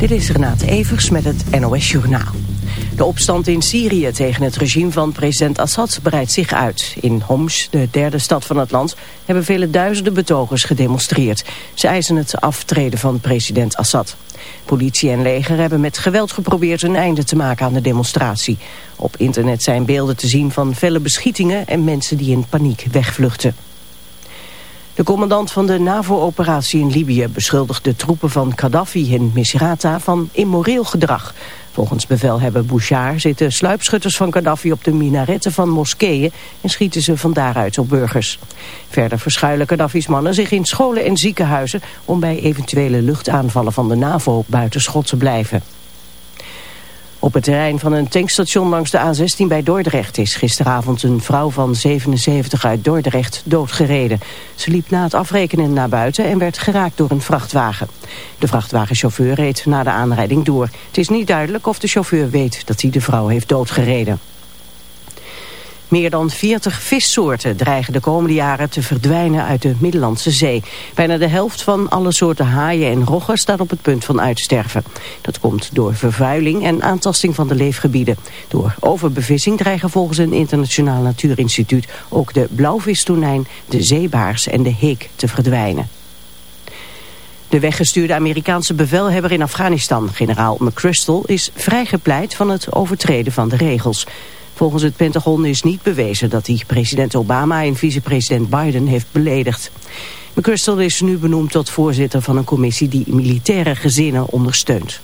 Dit is Renate Evers met het NOS Journaal. De opstand in Syrië tegen het regime van president Assad breidt zich uit. In Homs, de derde stad van het land, hebben vele duizenden betogers gedemonstreerd. Ze eisen het aftreden van president Assad. Politie en leger hebben met geweld geprobeerd een einde te maken aan de demonstratie. Op internet zijn beelden te zien van felle beschietingen en mensen die in paniek wegvluchten. De commandant van de NAVO-operatie in Libië beschuldigt de troepen van Gaddafi in Misrata van immoreel gedrag. Volgens bevelhebber Bouchard zitten sluipschutters van Gaddafi op de minaretten van moskeeën en schieten ze van daaruit op burgers. Verder verschuilen Gaddafi's mannen zich in scholen en ziekenhuizen om bij eventuele luchtaanvallen van de NAVO buitenschot te blijven. Op het terrein van een tankstation langs de A16 bij Dordrecht is gisteravond een vrouw van 77 uit Dordrecht doodgereden. Ze liep na het afrekenen naar buiten en werd geraakt door een vrachtwagen. De vrachtwagenchauffeur reed na de aanrijding door. Het is niet duidelijk of de chauffeur weet dat hij de vrouw heeft doodgereden. Meer dan 40 vissoorten dreigen de komende jaren te verdwijnen uit de Middellandse Zee. Bijna de helft van alle soorten haaien en roggen staat op het punt van uitsterven. Dat komt door vervuiling en aantasting van de leefgebieden. Door overbevissing dreigen volgens een internationaal natuurinstituut ook de blauwvistonijn, de zeebaars en de heek te verdwijnen. De weggestuurde Amerikaanse bevelhebber in Afghanistan, generaal McChrystal, is vrijgepleit van het overtreden van de regels. Volgens het Pentagon is niet bewezen dat hij president Obama en vicepresident Biden heeft beledigd. McChrystal is nu benoemd tot voorzitter van een commissie die militaire gezinnen ondersteunt.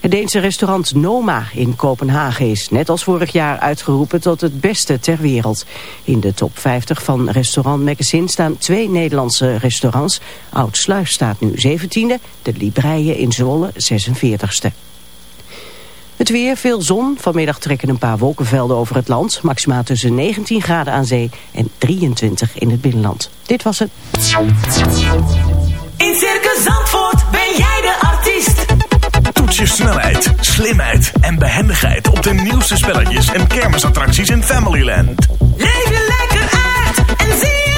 Het Deense restaurant Noma in Kopenhagen is net als vorig jaar uitgeroepen tot het beste ter wereld. In de top 50 van Restaurant Magazine staan twee Nederlandse restaurants. Oud Sluis staat nu 17e, de Libreien in Zwolle 46e. Het weer, veel zon. Vanmiddag trekken een paar wolkenvelden over het land. Maximaal tussen 19 graden aan zee en 23 in het binnenland. Dit was het. In Circus Zandvoort ben jij de artiest. Toets je snelheid, slimheid en behendigheid op de nieuwste spelletjes en kermisattracties in Familyland. Leef je lekker uit en zie zelf.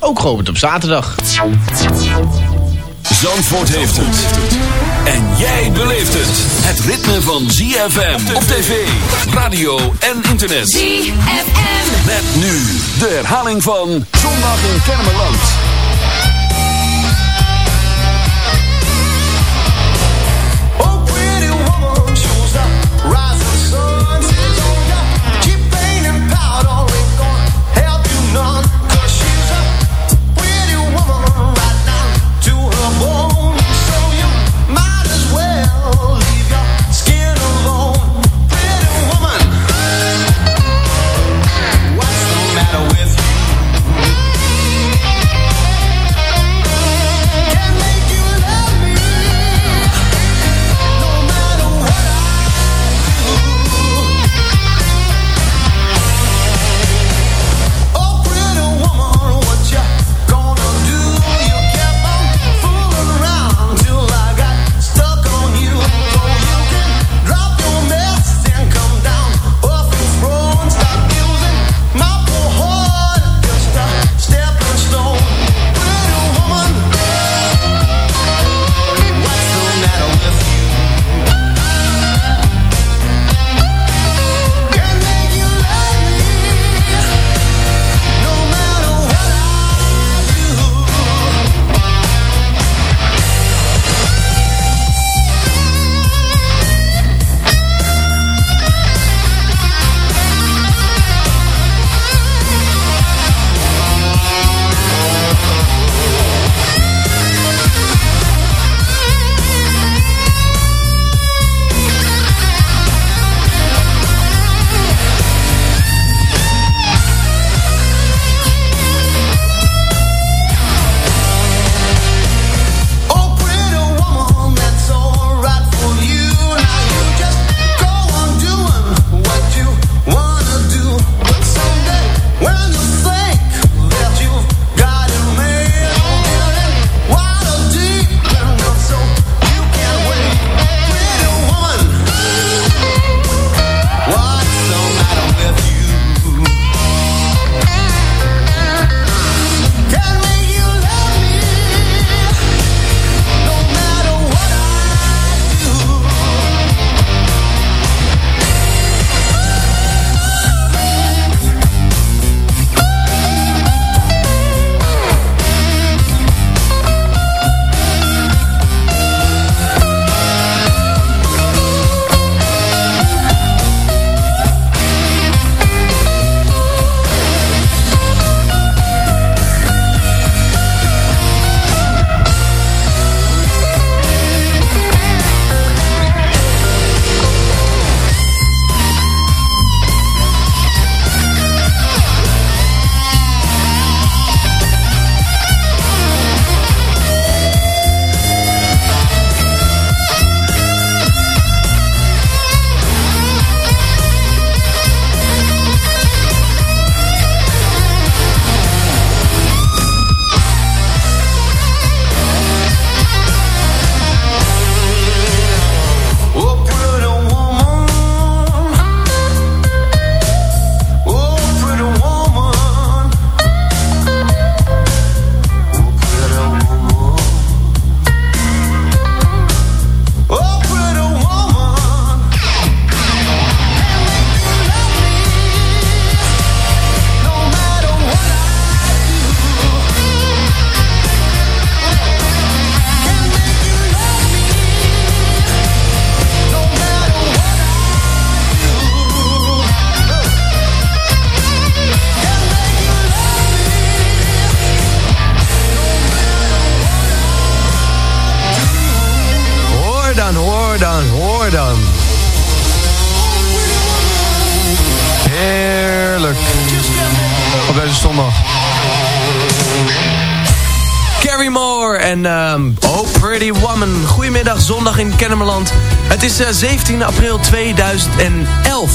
ook geopend op zaterdag. Zandvoort heeft het. En jij beleeft het. Het ritme van ZFM op tv, radio en internet. ZFM. Met nu de herhaling van Zondag in Kennemerland. zondag in Kennemerland. Het is eh, 17 april 2011.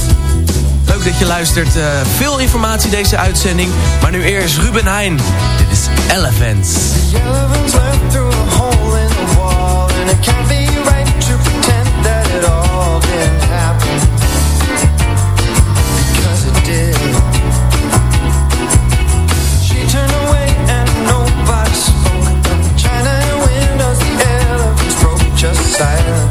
Leuk dat je luistert. Eh, veel informatie deze uitzending. Maar nu eerst Ruben Heijn. Dit is Elephants. Elephants desire.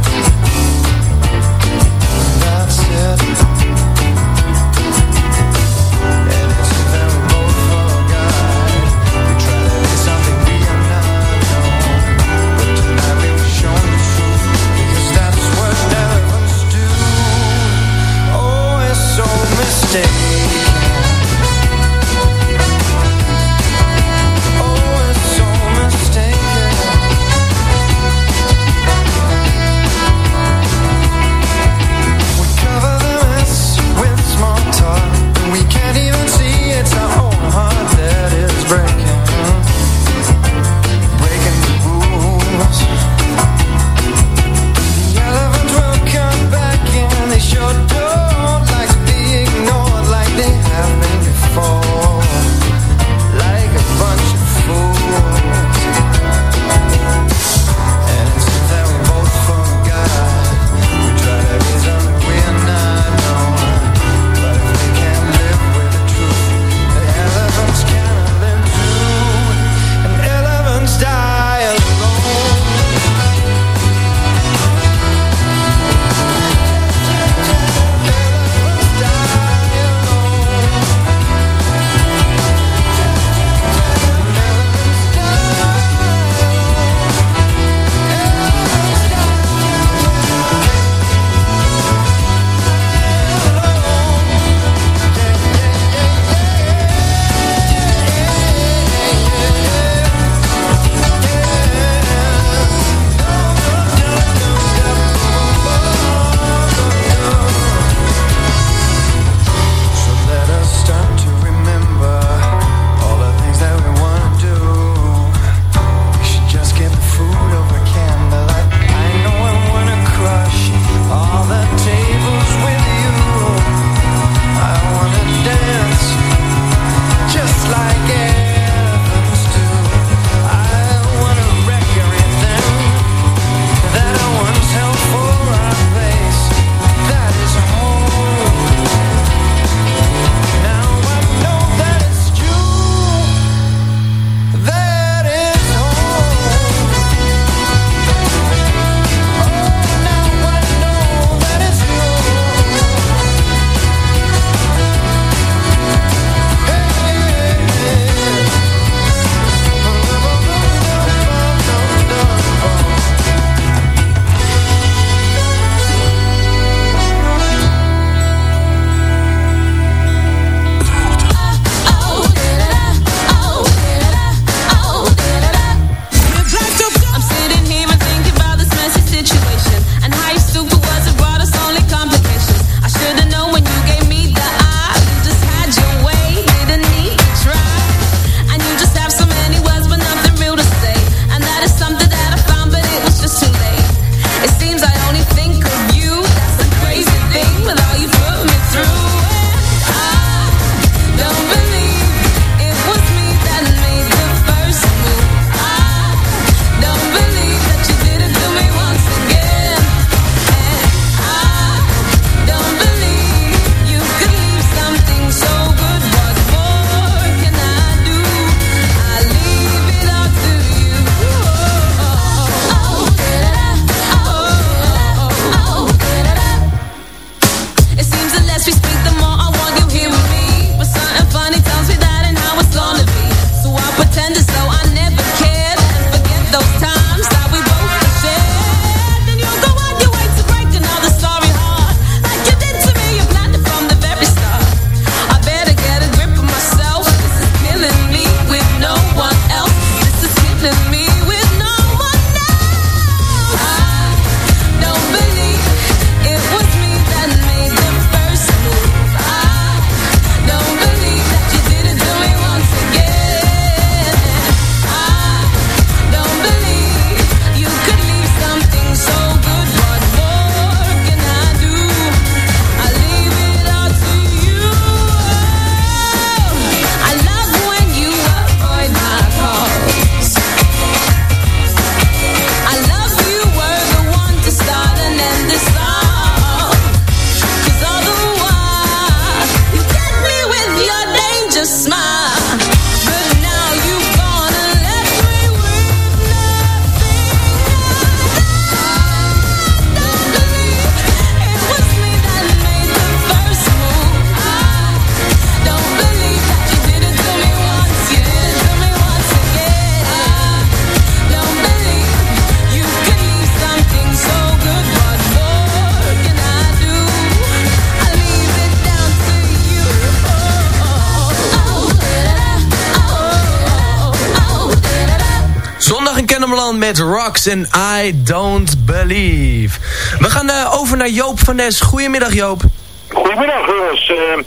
En I Don't Believe. We gaan eh, over naar Joop van Nes. Goedemiddag Joop. Goedemiddag jongens. Eh,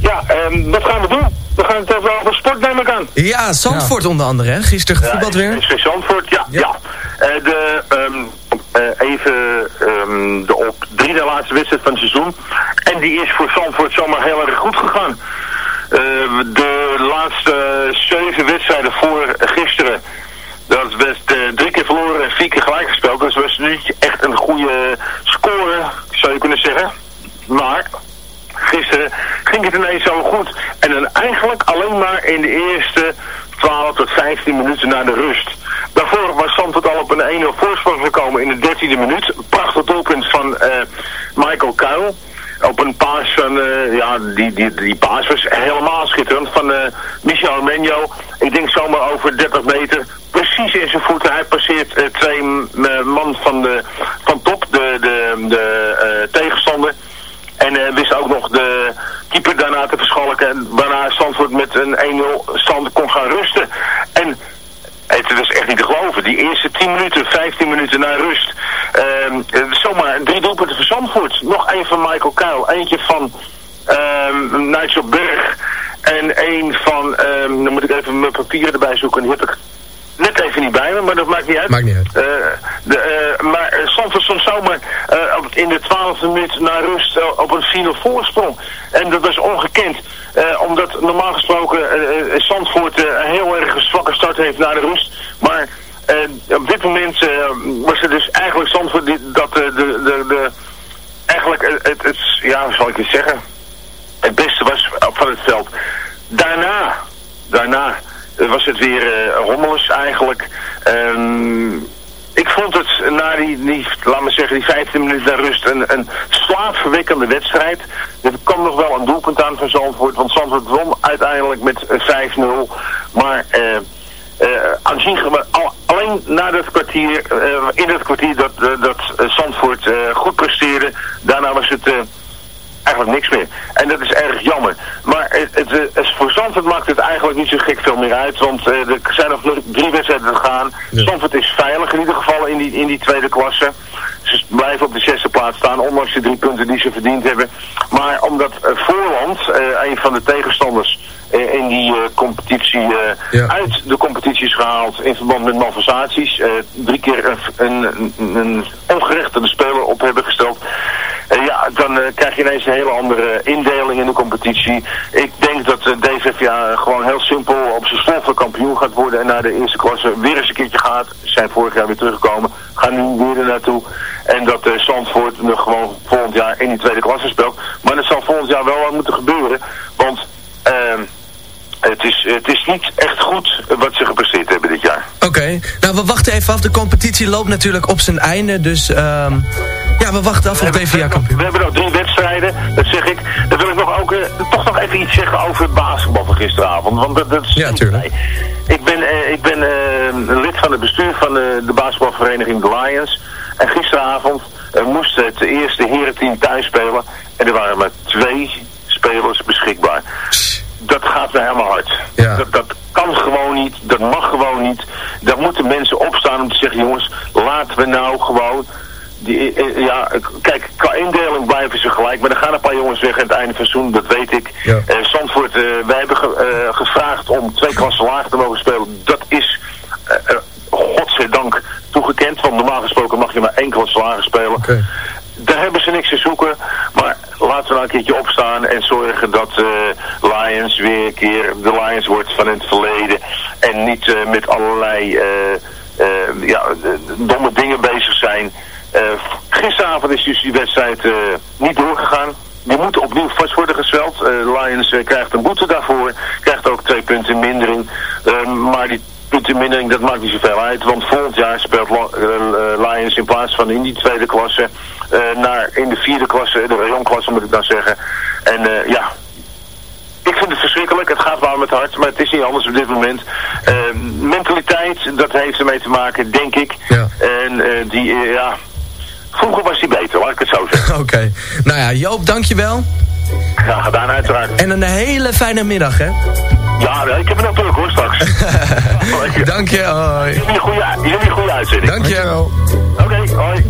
ja, ehm, wat gaan we doen? We gaan het even over sport neem ik aan. Ja, Zandvoort onder andere, hè? Gisteren gevoetbald weer. Ja, is Zandvoort, ja. ja. Eh, de, ehm, eh, even ehm, de op drie de laatste wedstrijd van het seizoen. En die is voor Zandvoort zomaar heel erg goed gegaan. Eh, de laatste zeven wedstrijden voor gisteren. Dat werd eh, drie keer verloren en vier keer gelijk gespeeld. Dus was niet echt een goede score, zou je kunnen zeggen. Maar gisteren ging het ineens zo goed. En dan eigenlijk alleen maar in de eerste 12 tot 15 minuten na de rust. Daarvoor was Zandvoort al op een 1-0 voorsprong 13e minuut. Prachtig doelpunt van eh, Michael Kuil. Op een paas van, eh, ja, die, die, die paas was helemaal schitterend. Van eh Michel Menjo. Ik denk zomaar over 30 meter. Precies in zijn voeten. Hij passeert twee man van, de, van top, de, de, de tegenstander. En eh, wist ook nog de keeper daarna te verschalken. En waarna Zandvoort met een 1-0 stand kon gaan rusten. En het was echt niet te geloven. Die eerste 10 minuten, 15 minuten na rust. ehm, eh, zomaar drie doelpunten voor Zandvoort. Nog één van Michael Kuil. Eentje van ehm Nigel Berg. En één van, ehm, dan moet ik even mijn papieren erbij zoeken. Die heb ik net even niet bij me, maar dat maakt niet uit. Maakt niet uit. Eh, de, eh, maar uh, Zandvoort stond zomaar eh, in de twaalfde minuut na rust eh, op een 4 voorsprong. En dat was ongekend. eh, omdat normaal gesproken eh, eh, Zandvoort eh, een heel erg zwakke start heeft na de rust. Maar eh, op dit moment eh, was het dus eigenlijk Zandvoort die, dat eh, de, de, de, eigenlijk het, het, het, zeggen, het beste was van het veld. Daarna, daarna was het weer rommelig eigenlijk. Ehm, ik vond het na die, die, laat maar zeggen, die 15 minuten rust een, een slaapverwekkende wedstrijd. Er kwam nog wel een doelpunt aan van Zandvoort, want Zandvoort won uiteindelijk met eh, 5-0. Maar eh eh, aanzien, al, alleen na dat kwartier, in dat kwartier dat, eh, dat eh, Zandvoort eh, goed presteerde, daarna was het... eh, eigenlijk niks meer. En dat is erg jammer. Maar het, het, eh, het- voor Zandvoort maakt het eigenlijk niet zo gek Want eh, er zijn nog drie wedstrijden te gaan. Zandvoort is veilig in ieder geval in die, in die tweede klasse. Ze blijven op de zesde plaats staan, ondanks de drie punten die ze verdiend hebben. Maar omdat eh, Voorland, eh, een van de tegenstanders in die competitie, Ja. uit de competitie is gehaald in verband met malversaties. drie keer een, een, een, speler op hebben gesteld. Ja, dan krijg je ineens een hele andere indeling in de competitie. Ik denk dat eh, DVVA gewoon heel simpel op zijn sloffen kampioen gaat worden en naar de eerste klasse weer eens een keertje gaat. Zijn vorig jaar weer teruggekomen, gaan nu weer er naartoe. En dat Zandvoort nog gewoon volgend jaar in die tweede klasse speelt. Maar dat zal volgend jaar wel wat moeten gebeuren, want... ehm het is, het is niet echt goed wat ze gepresteerd hebben dit jaar. Oké, nou we wachten even af. De competitie loopt natuurlijk op zijn einde. Dus ehm, ja, we wachten af op kampioen. we hebben nog drie wedstrijden, dat zeg ik. Dan wil ik nog ook, eh, toch nog even iets zeggen over het basketbal van gisteravond. Want dat, dat is Ja, tuurlijk. Ik ben, eh, ik ben eh, lid van het bestuur van de basketbalvereniging The Lions. En gisteravond moest het eerste herenteam thuis spelen. En er waren maar twee spelers beschikbaar. Dat gaat me helemaal hard. Ja. Dat, dat kan gewoon niet, dat mag gewoon niet. Daar moeten mensen opstaan om te zeggen, jongens, laten we nou gewoon... Die, eh, ja, kijk, qua indeling blijven ze gelijk, maar er gaan een paar jongens weg aan het einde van het seizoen, dat weet ik. Ja. Eh, Zandvoort, eh, wij hebben ge- eh, gevraagd om twee klassen lager te mogen spelen. Dat is, eh, eh, godzijdank, toegekend, want normaal gesproken mag je maar één klasse lager spelen. Daar hebben ze niks te zoeken, maar laten we nou een keertje opstaan en zorgen dat eh, Lions weer een keer de Lions wordt van het verleden. En niet eh, met allerlei eh, eh, ja, eh, domme dingen bezig. Eh, is dus die wedstrijd eh, niet doorgegaan. Die moet opnieuw vast worden gesweld. Eh, Lions eh, krijgt een boete daarvoor. Krijgt ook twee punten mindering. Eh, maar die puntenmindering, dat maakt niet zoveel uit. Want volgend jaar speelt Lions in plaats van in die tweede klasse... naar in de vierde klasse, de rayonklasse moet ik dan zeggen. En ja, ik vind het verschrikkelijk. Het gaat wel met hart, maar het is niet anders op dit moment. Eh, mentaliteit, dat heeft ermee te maken, denk ik. Ja. En die, ja... Vroeger was die beter, laat ik het zo zeggen. Oké, nou ja, Joop, dankjewel. Graag gedaan, uiteraard. En een hele fijne middag, hè. Ja, ik heb het druk hoor straks. Dank je, hoi. Jullie een goede, goede uitzending. Dank je. Oké, hoi.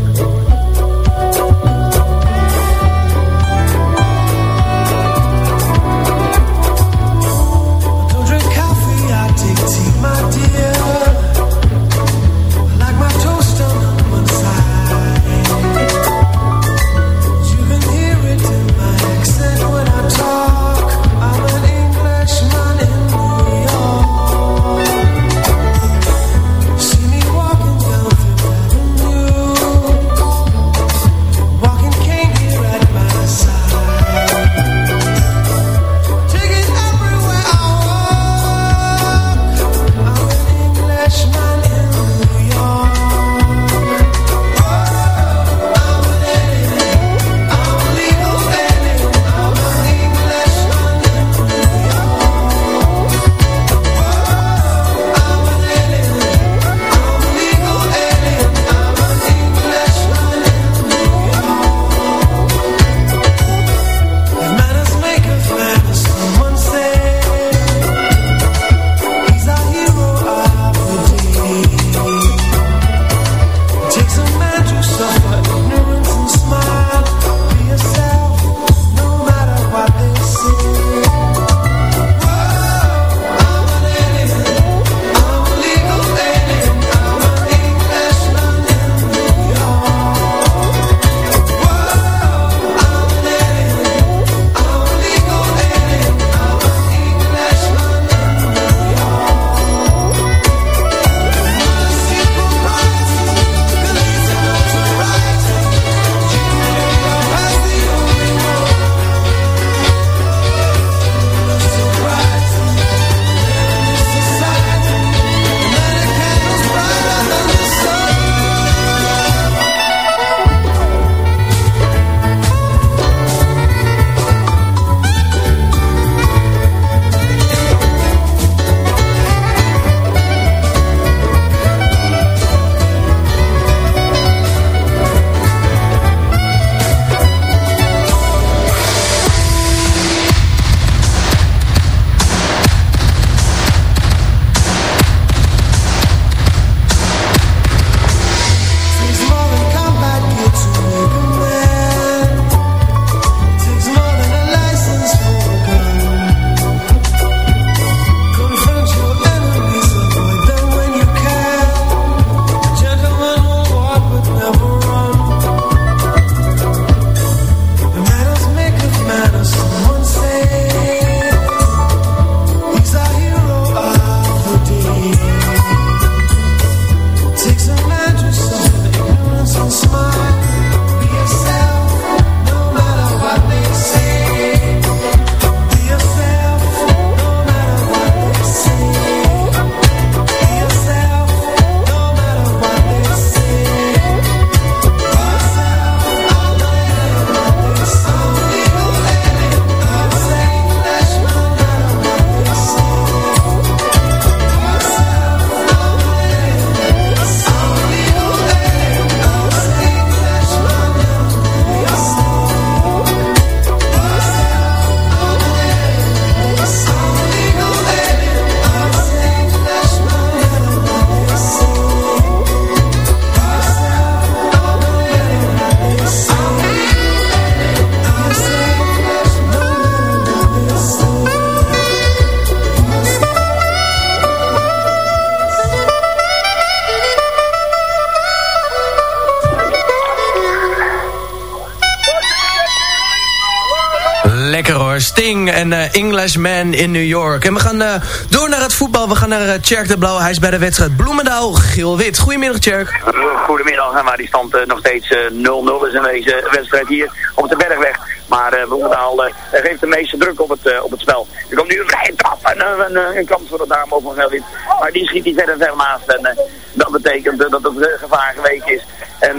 En eh, Englishman in New York. En we gaan eh, door naar het voetbal. We gaan naar uh, de Blauw. Hij bij de wedstrijd Bloemendaal, geel-wit. Goedemiddag Tjerk. Goedemiddag, en waar die stand nog steeds eh, 0-0 is in deze wedstrijd hier op de Bergweg. Maar uh, Bloemendaal geeft de meeste druk op het, op het spel. Er komt nu een trap en een, een, kans voor de dame op van Gelwin. Maar die schiet hij verder ver naast. En dat betekent dat het uh, gevaar geweken is. En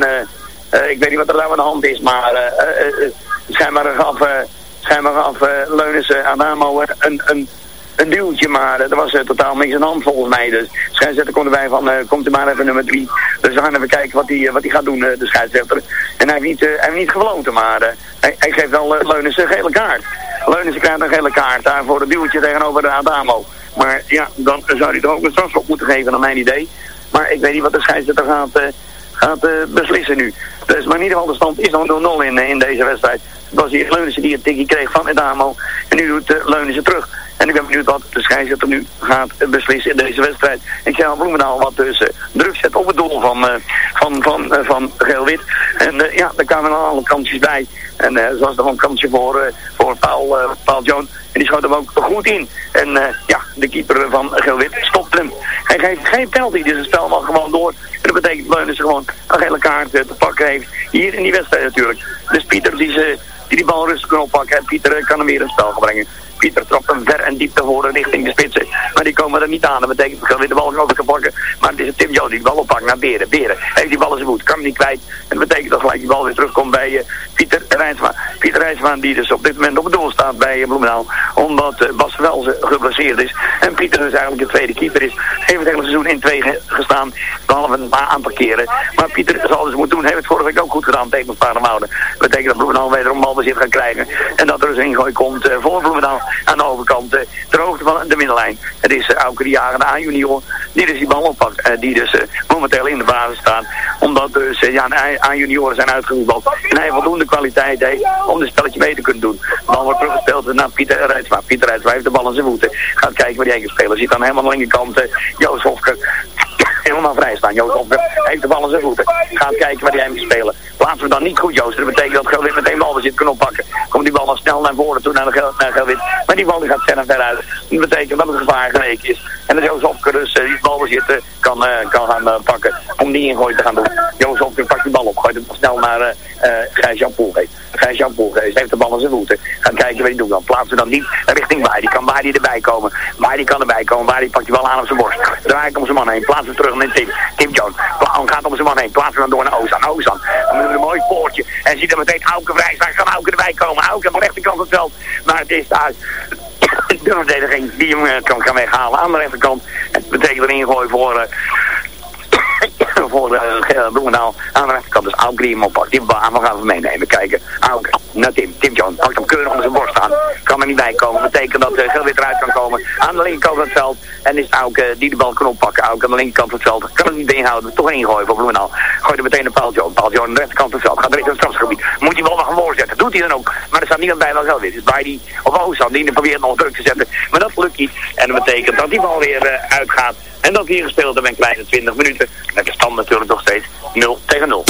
ik weet niet wat er nou aan de hand is, maar schijnbaar gaf, schijnbaar gaf eh, Leunissen aan Damo een, een, een duwtje, maar er was eh, totaal niks aan de hand volgens mij. Dus scheidsrechter kon erbij van, eh, komt u maar even nummer drie. Dus we gaan even kijken wat hij wat gaat doen, de scheidsrechter. En hij heeft niet, hij niet gefloten, maar hij, hij geeft wel uh, Leunissen een gele kaart. Leunissen krijgt een gele kaart daar voor het duwtje tegenover de Adamo. Maar ja, dan zou hij toch ook een strafschop moeten geven, naar mijn idee. Maar ik weet niet wat de scheidsrechter gaat, gaat eh, beslissen nu. Dus, maar in ieder geval, de stand is dan 0-0 in, in deze wedstrijd. Het was hier Leunissen die een tikkie kreeg van Edamo. En nu doet uh, Leunissen terug. En ik ben benieuwd wat de scheidsrechter nu gaat beslissen in deze wedstrijd. Ik zie al Bloemendaal wat dus druk zet op het doel van, van, van, van Geel-Wit. En ja, daar kwamen al alle kansjes bij. En zoals er een kansje voor, voor Paul, Paul Joan. En die schoot hem ook goed in. En ja, de keeper van Geel-Wit stopt hem. Hij geeft geen penalty, dus het spel mag gewoon door. Dat betekent dat Leunissen gewoon een gele kaart te pakken heeft. Hier in die wedstrijd natuurlijk. Dus Pieter die, ze, die die bal rustig kan oppakken. En Pieter kan hem weer in spel gaan brengen. Pieter trapt hem ver en diep te horen richting de spitsen. Maar die komen er niet aan. Dat betekent dat we de bal over kan pakken. Maar het is Tim Jones die de bal oppakt naar Beren. Beren heeft die bal in zijn voet. Kan hem niet kwijt. En dat betekent dat gelijk die bal weer terugkomt bij uh, Pieter Rijnsma. Pieter Rijnsma die dus op dit moment op het doel staat bij uh. Omdat uh, Bas Welze geblesseerd is. En Pieter dus eigenlijk de tweede keeper is. Heeft het hele seizoen in twee ge gestaan. Behalve een aantal keren. Maar Pieter zal dus moeten doen. Heeft het vorige week ook goed gedaan tegen Paardenwouden. Dat betekent dat Bloemendaal wederom balbezit gaat krijgen. En dat er dus een ingooi komt voor Bloemendaal aan de overkant uh, ter hoogte van de middenlijn. Het is Auke de Jager, de A-junior, die dus die bal oppakt. Die dus momenteel in de basis staat. Omdat dus ja, A-junioren zijn uitgevoetbald. En hij voldoende kwaliteit heeft om het spelletje mee te kunnen doen. De bal wordt teruggespeeld naar Pieter Rijtsma. Pieter Rijtsma heeft de bal aan zijn voeten. Gaat kijken waar hij heen kan spelen. Ziet dan helemaal aan de linkerkant Joost Hofke helemaal vrij staan. Joost Hofke heeft de bal aan zijn voeten. Gaat kijken waar hij kan spelen. Plaatsen we dan niet goed, Joost. Dat betekent dat Gelwit meteen balbezit kan oppakken. Komt die bal dan snel naar voren toe naar, naar Gelwit. Maar die bal die gaat ver en ver uit. Dat betekent dat het gevaar is. En dat Joost Hofke dus uh, die balbezit uh, kan, uh, kan gaan pakken. Om die ingooi te gaan doen. Joost Hofke pakt die bal op. Gooit hem snel naar uh, Gijs-Jan Poelgeest. Gijs-Jan Poelgeest heeft de bal aan zijn voeten. Gaat kijken wat hij doet dan. Plaatsen dan niet richting Baai. Die kan Baai erbij komen. Baai kan erbij komen. Baai pakt die bal aan op zijn borst. Draai ik om zijn man heen. Plaatsen terug naar Tim. Tim Jones. Gaat om zijn man heen. Plaatsen dan door naar Ozan. Ozan. Mooi poortje. En ziet er meteen Auken vrij staan. Kan Auken erbij komen. Auken aan de rechterkant van het veld. Maar het is daar de verdediging die hem uh, kan, kan weghalen aan de rechterkant. Het betekent een ingooi voor... Voor uh, Bloemendaal aan de rechterkant. Dus die hem oppakt. Die baan we gaan even meenemen. Kijken. Auken naar Tim. Tim Jones pakt hem keurig om zijn borst staan. Kan er niet bij komen. Betekent dat uh, Geel eruit kan komen. Aan de linkerkant van het veld. En is Auken die de bal kan oppakken. Auken aan de linkerkant van het veld. Kan het niet inhouden. Toch ingooien voor Bloemendaal. Gooit er meteen een paaltje Paaltje aan de rechterkant van het veld. Gaat richting het strafgebied. Moet hij wel nog gewoon voorzetten. Doet hij dan ook. Maar er staat niemand bij Geel is. Dus bij die of Ozan die probeert nog druk te zetten. Maar dat lukt niet. En dat betekent dat die bal weer uitgaat. En dat hier gespeeld hebben een kleine 20 minuten. Met de stand natuurlijk nog steeds 0 tegen 0.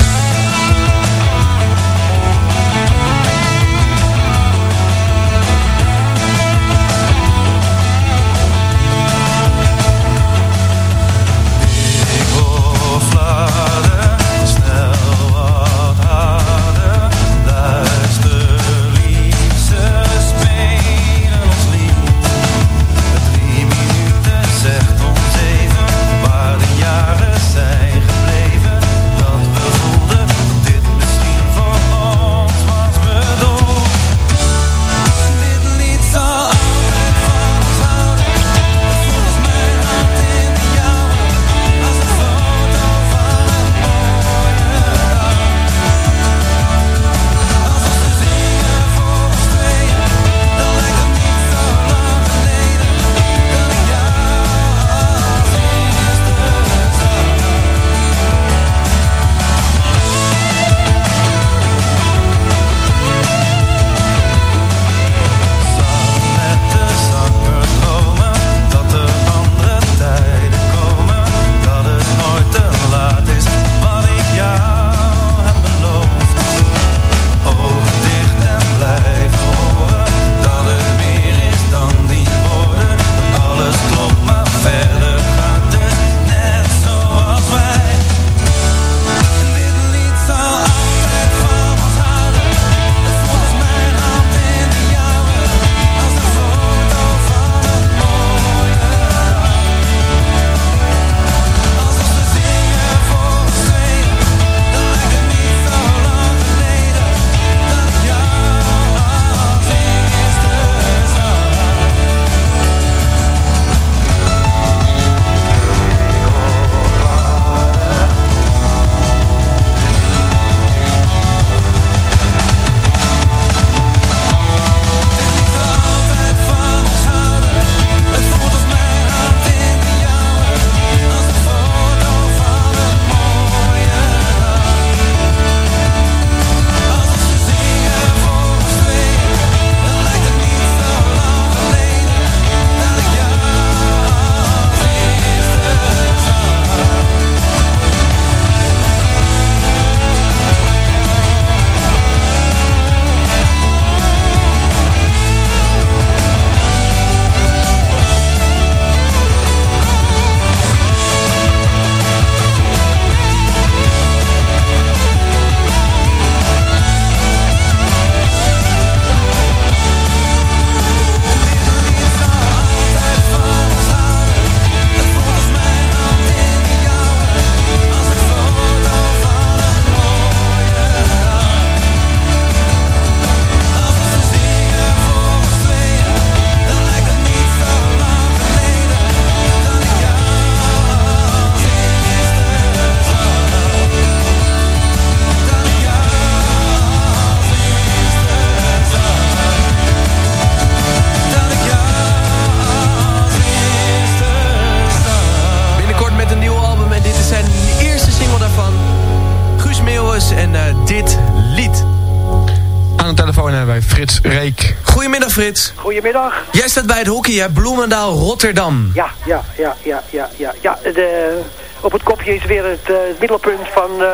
Frits. Goedemiddag. Jij staat bij het hockey, hè? Bloemendaal, Rotterdam. Ja, ja, ja, ja, ja, ja. ja de, op het kopje is weer het, eh, middelpunt van eh,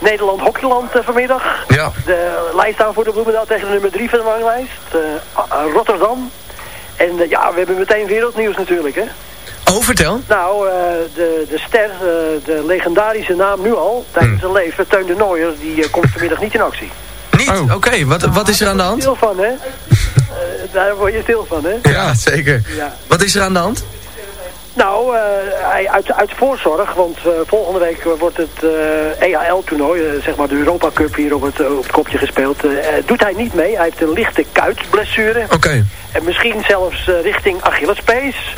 Nederland Hockeyland eh, vanmiddag. Ja. De lijst staan voor de Bloemendaal tegen de nummer 3 van de ranglijst. Rotterdam. En ja, we hebben meteen wereldnieuws natuurlijk, hè. Oh, vertel. Nou, de, de ster, de legendarische naam nu al, tijdens zijn leven, Teun de Nooier, die komt vanmiddag niet in actie. Niet? Oké, wat, wat is er aan de hand? Stil van, hè? Eh, daar word je stil van, hè? Ja, zeker. Ja. Wat is er aan de hand? Nou, eh, hij, uit, uit voorzorg, want eh, volgende week wordt het EHL-toernooi, zeg maar de Europa Cup hier op het, op het kopje gespeeld. Doet hij niet mee. Hij heeft een lichte kuitblessure. Oké. En misschien zelfs eh, richting Achillespees.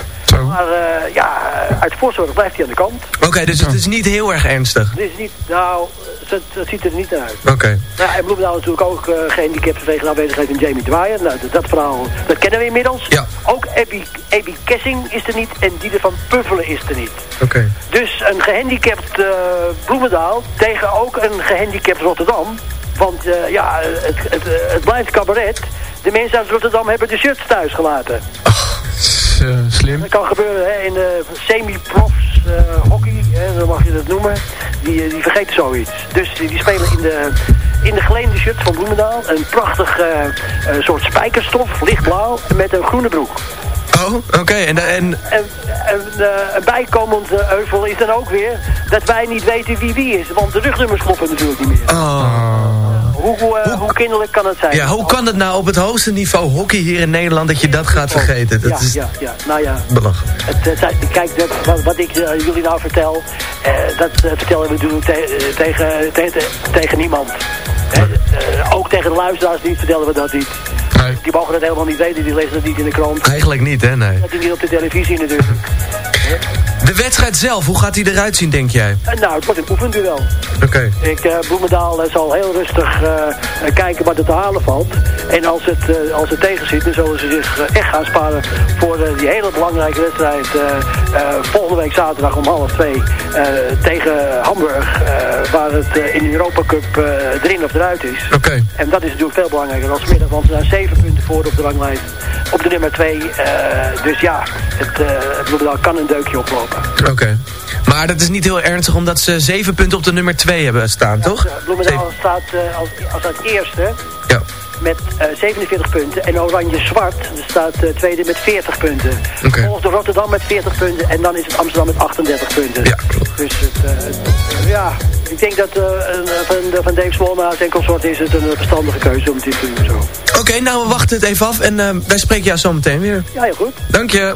Maar eh, ja, uit voorzorg blijft hij aan de kant. Oké, dus het is niet heel erg ernstig. Het is niet, nou, het ziet er niet naar uit. Oké. Nou, en Bloemendaal natuurlijk ook uh, gehandicapt vanwege de aanwezigheid van Jamie Dwyer. Nou, dat, dat verhaal, dat kennen we inmiddels. Ja. Ook Abby, Abby Kessing is er niet en Dieder van Puffelen is er niet. Oké. Dus een gehandicapt uh, Bloemendaal tegen ook een gehandicapt Rotterdam. Want uh, ja, het, het, het, blijft cabaret. De mensen uit Rotterdam hebben de shirts thuis gelaten. Ach, slim. Dat kan gebeuren hè, in de semi-profs hockey, hè, zo mag je dat noemen. Die, die vergeten zoiets. Dus die, die spelen in de, in de geleende shirt van Bloemendaal. Een prachtig uh, soort spijkerstof, lichtblauw, met een groene broek. Oh, oké. Okay. En, en... En, en uh, een bijkomend euvel is dan ook weer dat wij niet weten wie wie is. Want de rugnummers kloppen natuurlijk niet meer. Oh. Hoe, hoe, uh, hoe kinderlijk kan het zijn? Ja, hoe kan het nou op het hoogste niveau hockey hier in Nederland dat je dat gaat vergeten? Dat ja, is ja, ja, nou ja. Belachelijk. Het, het, kijk, dat, wat, wat ik jullie nou vertel, dat vertellen we natuurlijk te, tegen, tegen, tegen niemand. ook tegen de luisteraars niet vertellen we dat niet. Nee. Die mogen het helemaal niet weten, die lezen het niet in de krant. Eigenlijk niet, hè? Nee. Dat is niet op de televisie natuurlijk. De wedstrijd zelf, hoe gaat die eruit zien, denk jij? Uh, nou, het wordt een oefenduel. Oké. Okay. Ik, uh, Bloemendaal uh, zal heel rustig kijken wat er te halen valt. En als het, als het tegen zit, dan zullen ze zich echt gaan sparen voor die hele belangrijke wedstrijd. volgende week zaterdag om half twee tegen Hamburg. waar het in de Europa Cup erin of eruit is. Oké. Okay. En dat is natuurlijk veel belangrijker als middag, want ze zijn zeven punten voor op de ranglijst. Op de nummer twee. dus ja, het Bloemendaal kan een deukje oplopen. Oké. Okay. Maar dat is niet heel ernstig omdat ze zeven punten op de nummer 2 hebben staan, ja, toch? Bloemendaal staat uh, als, als het eerste ja. met uh, 47 punten. En Oranje-Zwart staat uh, tweede met 40 punten. Okay. Volgt de Rotterdam met 40 punten. En dan is het Amsterdam met 38 punten. Ja, klopt. Dus het, ja, ik denk dat van, van Dave en consort is het een verstandige keuze om dit te doen. Oké, okay, nou we wachten het even af en wij spreken jou zo meteen weer. Ja, heel goed. Dank je.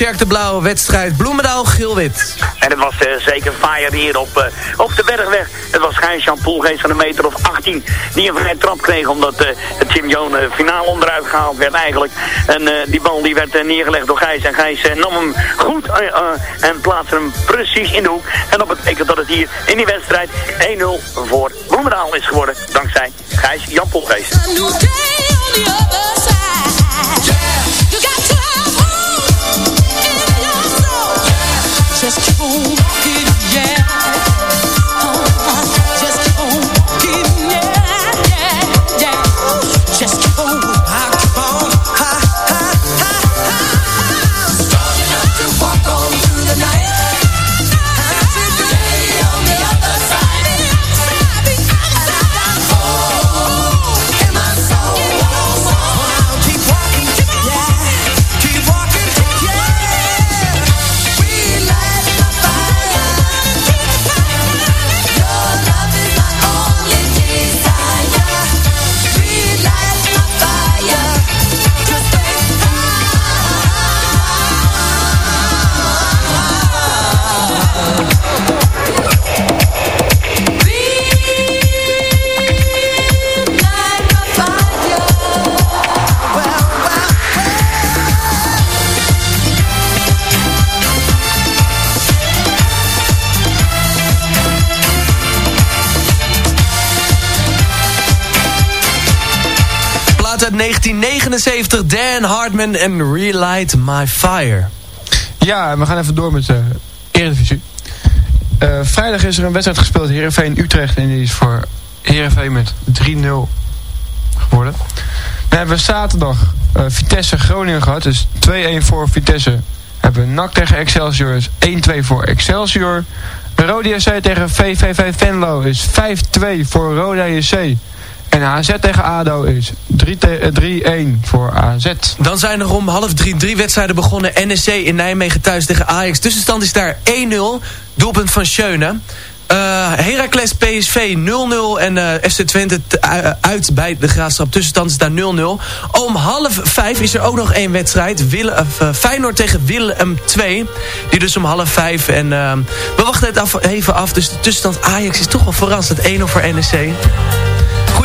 Tjerk de Blauwe wedstrijd Bloemendaal-Gilwit. En het was eh, zeker fire hier op, eh, op de Bergweg. Het was Gijs Jan Poelgeest van een meter of 18 die een vrije trap kreeg omdat uh, het Jim Joon finaal onderuit gehaald werd eigenlijk. En die bal die werd neergelegd door Gijs en Gijs nam hem goed en plaatste hem precies in de hoek. En dat betekent dat het hier in die wedstrijd 1-0 voor Bloemendaal is geworden dankzij Gijs Jan Poelgeest. 1979, Dan Hartman en Relight My Fire. Ja, we gaan even door met de Eredivisie. Eh, vrijdag is er een wedstrijd gespeeld, Heerenveen-Utrecht. En die is voor Heerenveen met 3-0 geworden. Dan hebben we zaterdag eh, Vitesse-Groningen gehad. Dus 2-1 voor Vitesse. Hebben we NAC tegen Excelsior is 1-2 voor Excelsior. Rode JC tegen VVV Venlo is 5-2 voor Roda JC. En AZ tegen ADO is 3 te- eh, 3-1 voor AZ. Dan zijn er om half drie drie wedstrijden begonnen. NEC in Nijmegen thuis tegen Ajax. Tussenstand is daar 1-0. Doelpunt van Schöne. Eh Heracles PSV 0-0 en eh, FC Twente uit bij de Graafschap. Tussenstand is daar 0-0. Om half vijf is er ook nog één wedstrijd. Wille, of, eh, Feyenoord tegen Willem 2. Die dus om half vijf. En we wachten het even af. Dus de tussenstand Ajax is toch wel verrassend. 1-0 voor NEC.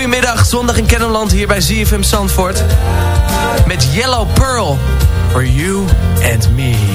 Goedemiddag, zondag in Kennemerland hier bij ZFM Zandvoort. Met Yellow Pearl. For you and me.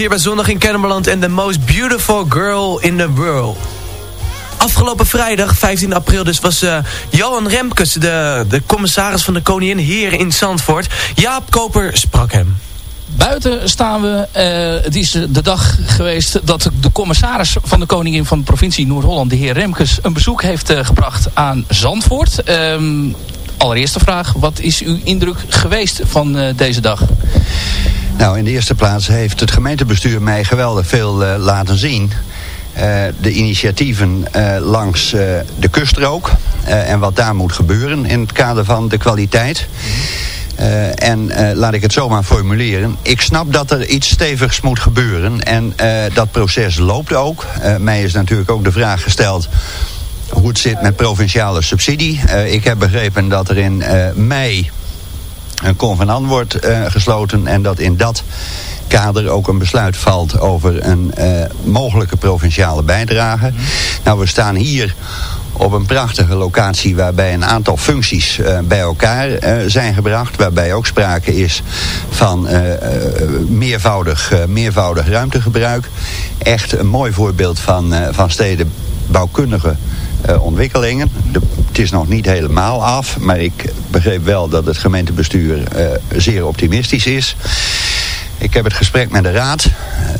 Hier bij Zondag in Kennemerland en The Most Beautiful Girl in the World. Afgelopen vrijdag, 15 april, dus was uh, Johan Remkes, de, de commissaris van de koningin, hier in Zandvoort. Jaap Koper sprak hem. Buiten staan we, uh, het is de dag geweest dat de commissaris van de koningin van de provincie Noord-Holland, de heer Remkes, een bezoek heeft uh, gebracht aan Zandvoort. Um, allereerste vraag, wat is uw indruk geweest van uh, deze dag? Nou, in de eerste plaats heeft het gemeentebestuur mij geweldig veel uh, laten zien. Uh, de initiatieven langs de kuststrook en wat daar moet gebeuren in het kader van de kwaliteit. en laat ik het zo maar formuleren. Ik snap dat er iets stevigs moet gebeuren en dat proces loopt ook. mij is natuurlijk ook de vraag gesteld hoe het zit met provinciale subsidie. ik heb begrepen dat er in mei een convenant wordt uh, gesloten en dat in dat kader ook een besluit valt over een mogelijke provinciale bijdrage. Mm. Nou, we staan hier op een prachtige locatie waarbij een aantal functies uh, bij elkaar uh, zijn gebracht. Waarbij ook sprake is van uh, meervoudig, meervoudig ruimtegebruik. Echt een mooi voorbeeld van, van stedenbouwkundige uh, ontwikkelingen. Het is nog niet helemaal af, maar ik begreep wel dat het gemeentebestuur uh, zeer optimistisch is. Ik heb het gesprek met de raad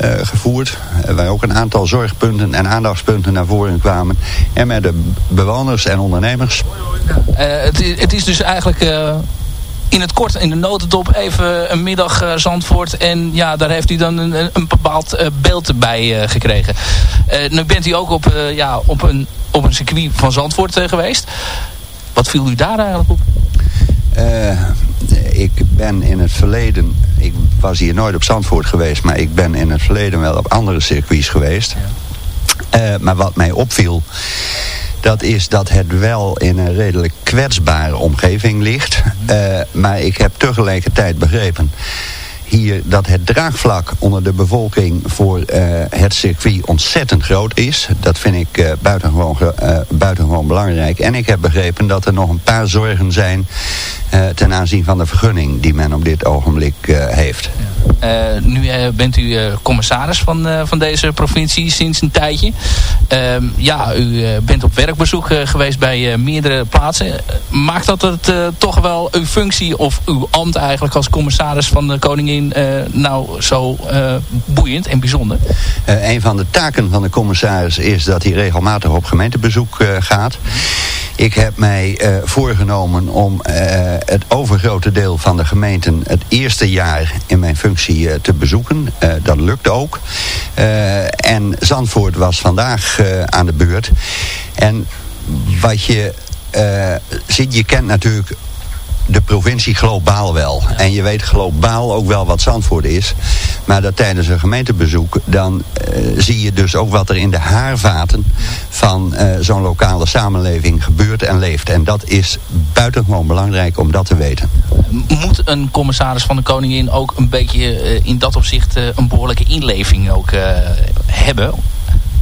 uh, gevoerd, waar ook een aantal zorgpunten en aandachtspunten naar voren kwamen. En met de bewoners en ondernemers. het, het is dus eigenlijk in het kort in de notendop even een middag uh, Zandvoort. En ja, daar heeft u dan een, een bepaald uh, beeld bij uh, gekregen. nu bent u ook op, ja, op, een, op een circuit van Zandvoort geweest. Wat viel u daar eigenlijk op? ik ben in het verleden, ik was hier nooit op Zandvoort geweest, maar ik ben in het verleden wel op andere circuits geweest. Ja. maar wat mij opviel, dat is dat het wel in een redelijk kwetsbare omgeving ligt. Uh, maar ik heb tegelijkertijd begrepen hier dat het draagvlak onder de bevolking voor uh, het circuit ontzettend groot is. Dat vind ik uh, buitengewoon, uh, buitengewoon belangrijk. En ik heb begrepen dat er nog een paar zorgen zijn ten aanzien van de vergunning die men op dit ogenblik heeft. Nu bent u commissaris van, van deze provincie sinds een tijdje. Ehm, ja, u bent op werkbezoek geweest bij meerdere plaatsen. Maakt dat het toch wel uw functie of uw ambt eigenlijk als commissaris van de koningin uh, nou zo uh, boeiend en bijzonder? Uh, een van de taken van de commissaris is dat hij regelmatig op gemeentebezoek gaat. Ik heb mij voorgenomen om het overgrote deel van de gemeenten het eerste jaar in mijn functie te bezoeken. dat lukt ook. en Zandvoort was vandaag aan de beurt. En wat je ziet, je kent natuurlijk de provincie globaal wel. En je weet globaal ook wel wat Zandvoort is. Maar dat tijdens een gemeentebezoek, dan uh, zie je dus ook wat er in de haarvaten van uh, zo'n lokale samenleving gebeurt en leeft. En dat is buitengewoon belangrijk om dat te weten. Moet een commissaris van de Koningin ook een beetje uh, in dat opzicht een behoorlijke inleving ook hebben?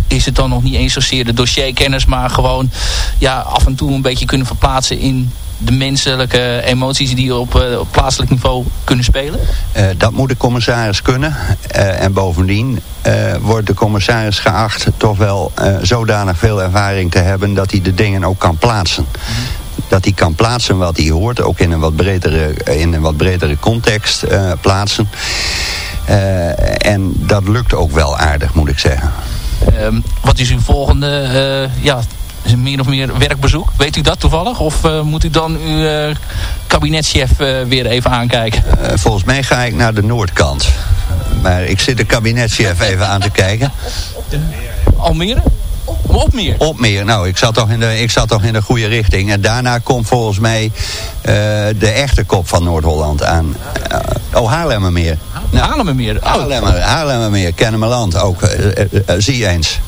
Is het dan nog niet eens zozeer de dossierkennis, maar gewoon ja, af en toe een beetje kunnen verplaatsen in de menselijke emoties die op, uh, op plaatselijk niveau kunnen spelen? Uh, dat moet de commissaris kunnen. Uh, en bovendien wordt de commissaris geacht toch wel zodanig veel ervaring te hebben dat hij de dingen ook kan plaatsen. Dat hij kan plaatsen wat hij hoort, ook in een wat bredere, in een wat bredere context plaatsen. en dat lukt ook wel aardig, moet ik zeggen. Um, wat is uw volgende ja, is een meer of meer werkbezoek. Weet u dat toevallig? Of uh, moet u dan uw uh, kabinetchef weer even aankijken? volgens mij ga ik naar de noordkant. Maar ik zit de kabinetchef even aan te kijken. Almere? Op meer? Op meer. Nou, ik zat, toch in de, ik zat toch in de goede richting. En daarna komt volgens mij uh, de echte kop van Noord-Holland aan. Uh, oh, Haarlemmermeer. Nou, Haarlemmermeer? Oh. Haarlemmer, Haarlemmermeer, Kennemerland ook. Uh, zie eens.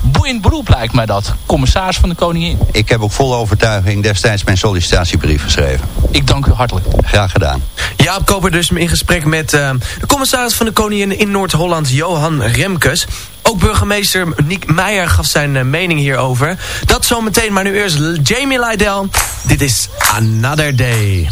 Boeiend beroep lijkt mij dat. Commissaris van de Koningin. Ik heb ook vol overtuiging destijds mijn sollicitatiebrief geschreven. Ik dank u hartelijk. Graag gedaan. Jaap Koper dus in gesprek met uh, de commissaris van de Koningin in Noord-Holland, Johan Remkes. Ook burgemeester Niek Meijer gaf zijn uh, mening hierover. Dat zometeen, maar nu eerst Jamie Lydell. Dit is Another Day.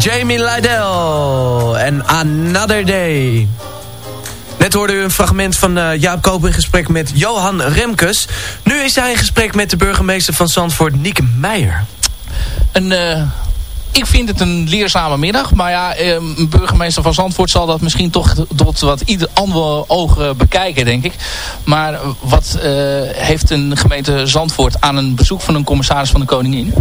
Jamie Lydell en Another Day. Net hoorde u een fragment van uh, Jaap Koop in gesprek met Johan Remkes. Nu is hij in gesprek met de burgemeester van Zandvoort, Nieke Meijer. Een, uh, ik vind het een leerzame middag. Maar ja, uh, een burgemeester van Zandvoort zal dat misschien toch tot wat ieder andere ogen bekijken, denk ik. Maar wat heeft een gemeente Zandvoort aan een bezoek van een commissaris van de Koningin?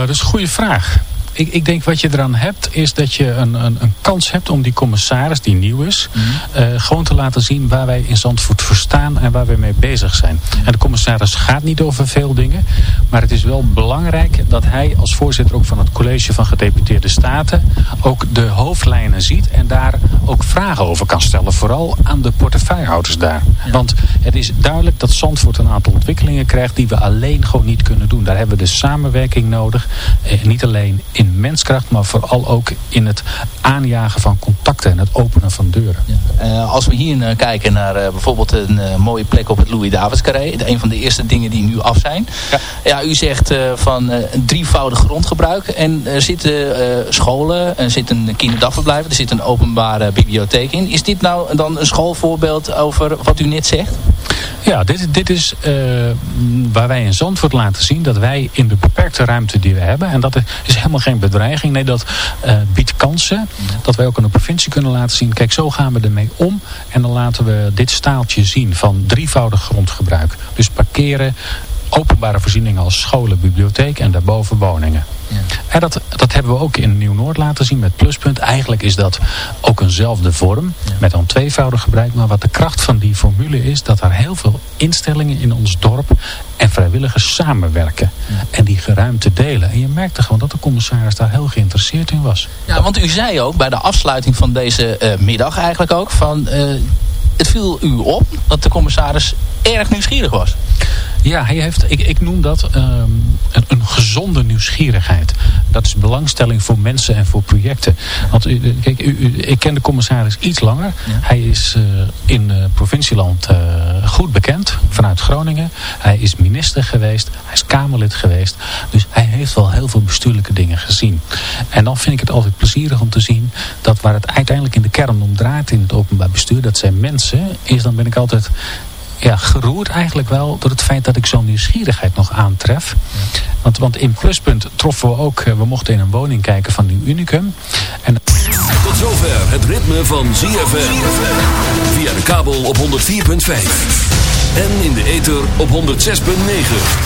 dat is een goede vraag ik, ik denk wat je eraan hebt, is dat je een, een, een kans hebt om die commissaris, die nieuw is, mm -hmm. uh, gewoon te laten zien waar wij in Zandvoort verstaan en waar wij mee bezig zijn. -hmm. En de commissaris gaat niet over veel dingen, maar het is wel belangrijk dat hij als voorzitter ook van het college van gedeputeerde staten ook de hoofdlijnen ziet en daar ook vragen over kan stellen. Vooral aan de portefeuillehouders daar. Ja. Want het is duidelijk dat Zandvoort een aantal ontwikkelingen krijgt die we alleen gewoon niet kunnen doen. Daar hebben we de samenwerking nodig. Eh, niet alleen in menskracht, maar vooral ook in het aanjagen van contacten en het openen van deuren. Ja. Uh, als we hier uh, kijken naar uh, bijvoorbeeld een mooie plek op het Louis Davids Carré, een van de eerste dingen die nu af zijn. Ja, ja u zegt van een drievoudig grondgebruik en er zitten scholen, er zit een kinderdagverblijf, er zit een openbare bibliotheek in. Is dit nou dan een schoolvoorbeeld over wat u net zegt? Ja, dit, dit is waar wij in Zandvoort laten zien dat wij in de beperkte ruimte die we hebben, en dat is helemaal geen bedreiging. Nee, dat uh, biedt kansen. Dat wij ook aan de provincie kunnen laten zien. Kijk, zo gaan we ermee om. En dan laten we dit staaltje zien van drievoudig grondgebruik. Dus parkeren, openbare voorzieningen als scholen, bibliotheek en daarboven woningen. Ja. En dat, dat hebben we ook in Nieuw-Noord laten zien met Pluspunt. Eigenlijk is dat ook eenzelfde vorm met dan tweevoudig gebruik. Maar wat de kracht van die formule is, dat er heel veel instellingen in ons dorp en vrijwilligers samenwerken. En die geruimte delen. En je merkte gewoon dat de commissaris daar heel geïnteresseerd in was. Ja, want u zei ook bij de afsluiting van deze uh, middag eigenlijk ook van... Uh, het viel u op dat de commissaris erg nieuwsgierig was. Ja, hij heeft, ik, ik noem dat um, een, een, gezonde nieuwsgierigheid. Dat is belangstelling voor mensen en voor projecten. Want u, kijk, u, u, ik ken de commissaris iets langer. Ja. Hij is uh, in uh, provincieland uh, goed bekend vanuit Groningen. Hij is minister geweest. Hij is Kamerlid geweest. Dus hij heeft wel heel veel bestuurlijke dingen gezien. En dan vind ik het altijd plezierig om te zien dat waar het uiteindelijk in de kern om draait in het openbaar bestuur, dat zijn mensen, is dan ben ik altijd ja, geroerd eigenlijk wel door het feit dat ik zo'n nieuwsgierigheid nog aantref. Ja. Want, want in Pluspunt troffen we ook, we mochten in een woning kijken van Nieuw Unicum. En... Tot zover het ritme van ZFM. Via de kabel op 104.5. En in de ether op 106.9.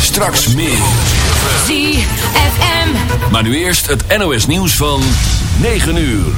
Straks meer. ZFM. Maar nu eerst het NOS nieuws van 9 uur.